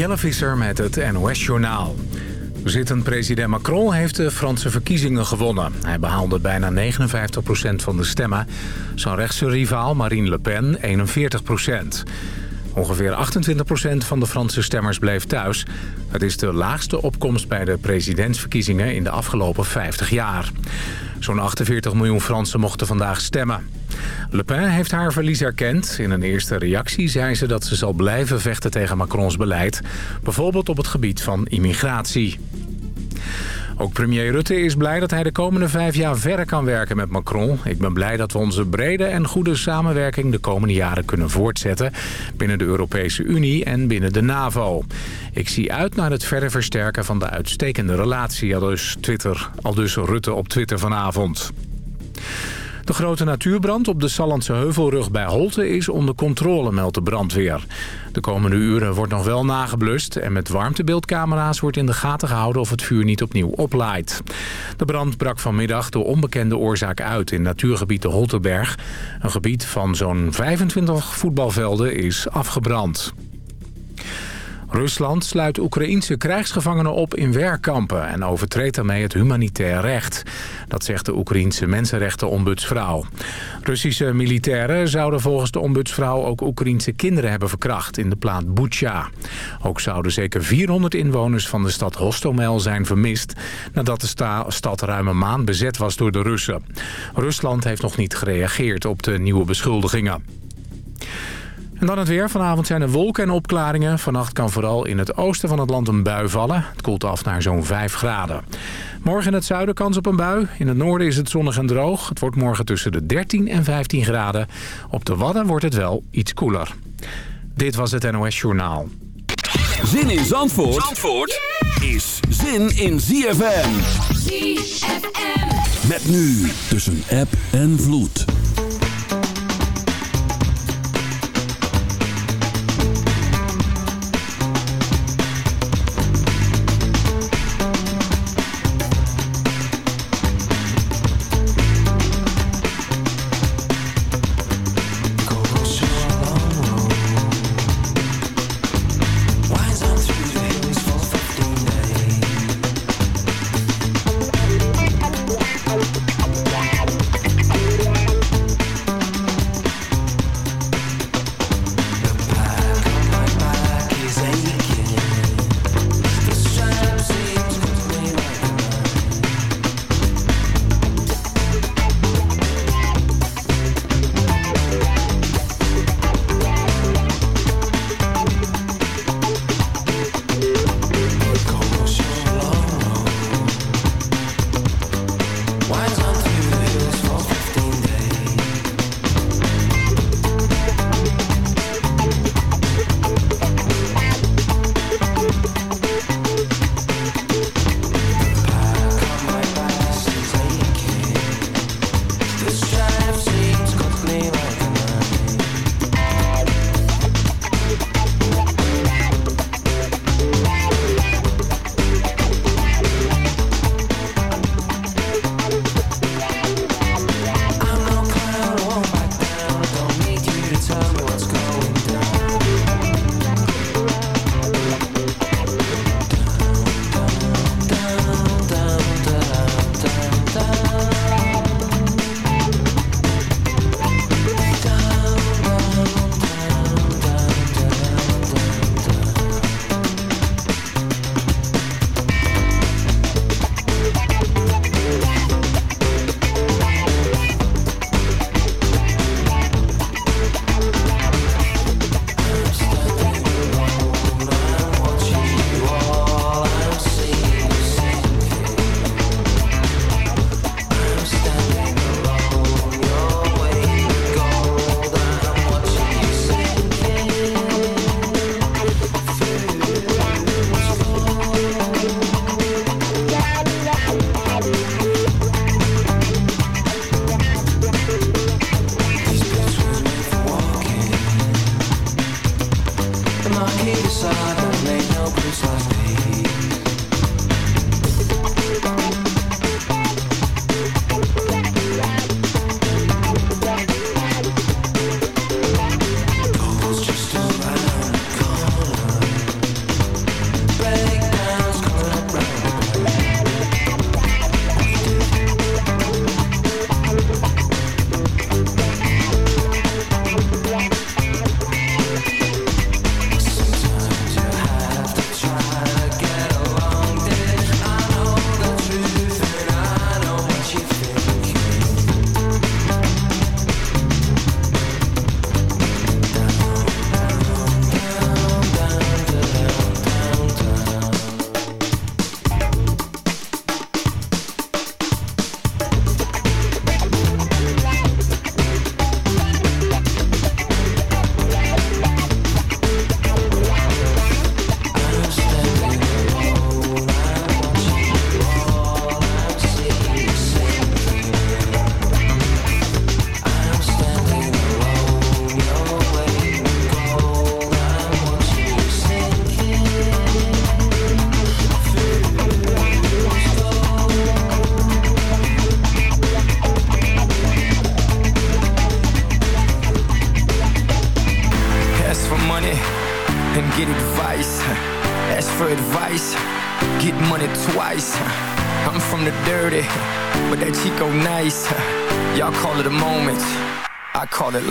Jelle Visser met het NOS-journaal. Zittend president Macron heeft de Franse verkiezingen gewonnen. Hij behaalde bijna 59% van de stemmen. Zijn rechtse rivaal Marine Le Pen 41%. Ongeveer 28% van de Franse stemmers bleef thuis. Het is de laagste opkomst bij de presidentsverkiezingen in de afgelopen 50 jaar. Zo'n 48 miljoen Fransen mochten vandaag stemmen. Le Pen heeft haar verlies erkend. In een eerste reactie zei ze dat ze zal blijven vechten tegen Macrons beleid. Bijvoorbeeld op het gebied van immigratie. Ook premier Rutte is blij dat hij de komende vijf jaar verder kan werken met Macron. Ik ben blij dat we onze brede en goede samenwerking de komende jaren kunnen voortzetten... binnen de Europese Unie en binnen de NAVO. Ik zie uit naar het verder versterken van de uitstekende relatie, al dus, Twitter, Rutte op Twitter vanavond. De grote natuurbrand op de Sallandse Heuvelrug bij Holte is onder controle, meldt de brandweer. De komende uren wordt nog wel nageblust en met warmtebeeldcamera's wordt in de gaten gehouden of het vuur niet opnieuw oplaait. De brand brak vanmiddag door onbekende oorzaak uit in natuurgebied de Holteberg. Een gebied van zo'n 25 voetbalvelden is afgebrand. Rusland sluit Oekraïense krijgsgevangenen op in werkkampen... en overtreedt daarmee het humanitair recht. Dat zegt de Oekraïense mensenrechtenombudsvrouw. Russische militairen zouden volgens de ombudsvrouw... ook Oekraïense kinderen hebben verkracht in de plaat Bucha. Ook zouden zeker 400 inwoners van de stad Hostomel zijn vermist... nadat de stad ruim een maand bezet was door de Russen. Rusland heeft nog niet gereageerd op de nieuwe beschuldigingen. En dan het weer. Vanavond zijn er wolken en opklaringen. Vannacht kan vooral in het oosten van het land een bui vallen. Het koelt af naar zo'n 5 graden. Morgen in het zuiden kans op een bui. In het noorden is het zonnig en droog. Het wordt morgen tussen de 13 en 15 graden. Op de Wadden wordt het wel iets koeler. Dit was het NOS Journaal. Zin in Zandvoort, Zandvoort is zin in ZFM. ZFM. Met nu tussen app en vloed.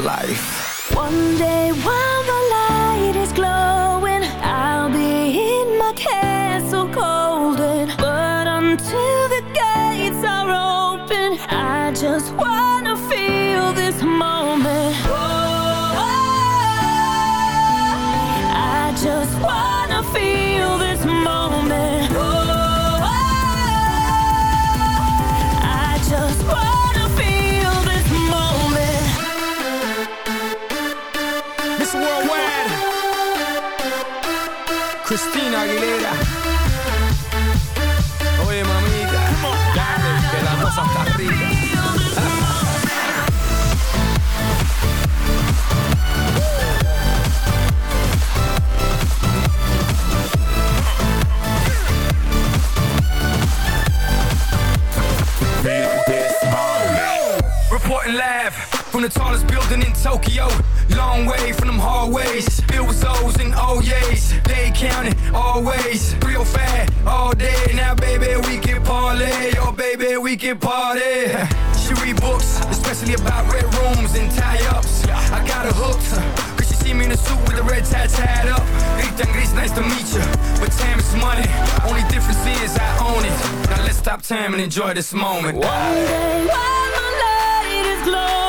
Life. About red rooms and tie-ups. I got her hooked. Cause she see me in a suit with the red tie tied up. Rita Gris, nice to meet you. But time is money. Only difference is I own it. Now let's stop time and enjoy this moment. One day while the light is glowing,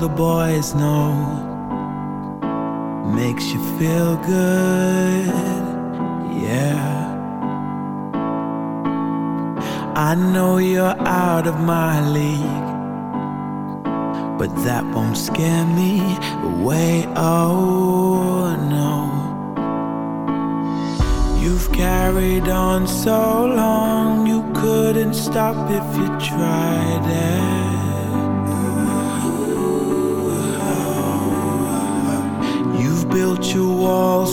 the boys know makes you feel good. Yeah. I know you're out of my league, but that won't scare me away. Oh no. You've carried on so long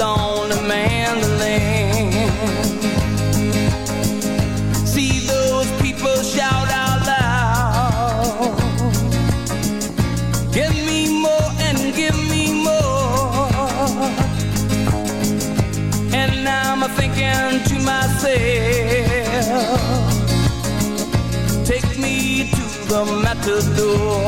On the mandolin. See those people shout out loud. Give me more and give me more. And I'm thinking to myself, take me to the matador.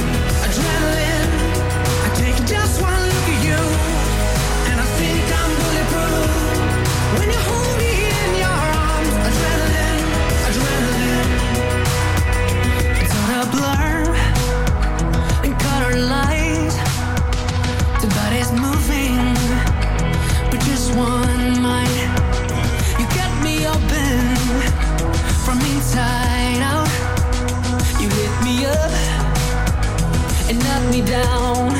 me down.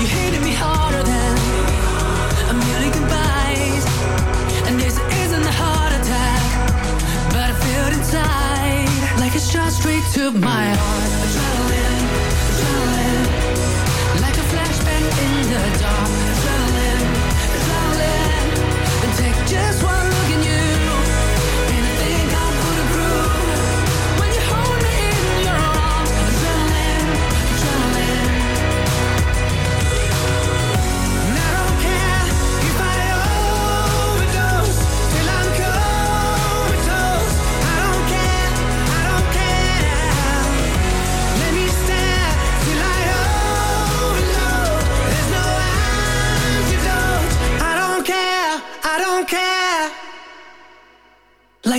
You hated me harder than a million goodbyes. And this isn't a heart attack, but I feel it inside. Like a shot straight to my heart. Adrenaline, adrenaline. Like a in the dark. Adrenaline, adrenaline. And take just one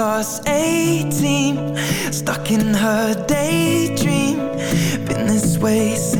18 Stuck in her daydream. Been this way since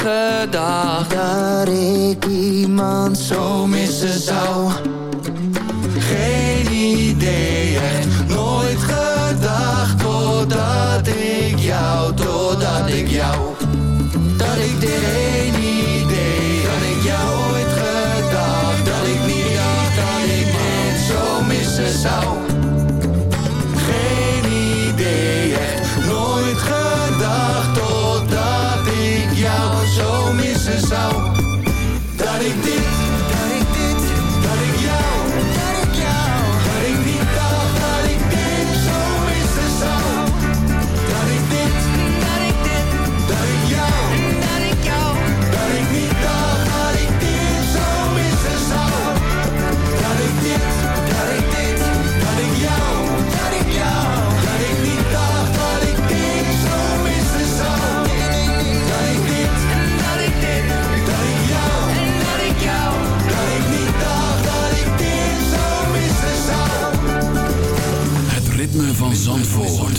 gedacht dat ik iemand zo missen zou. Zandvoort.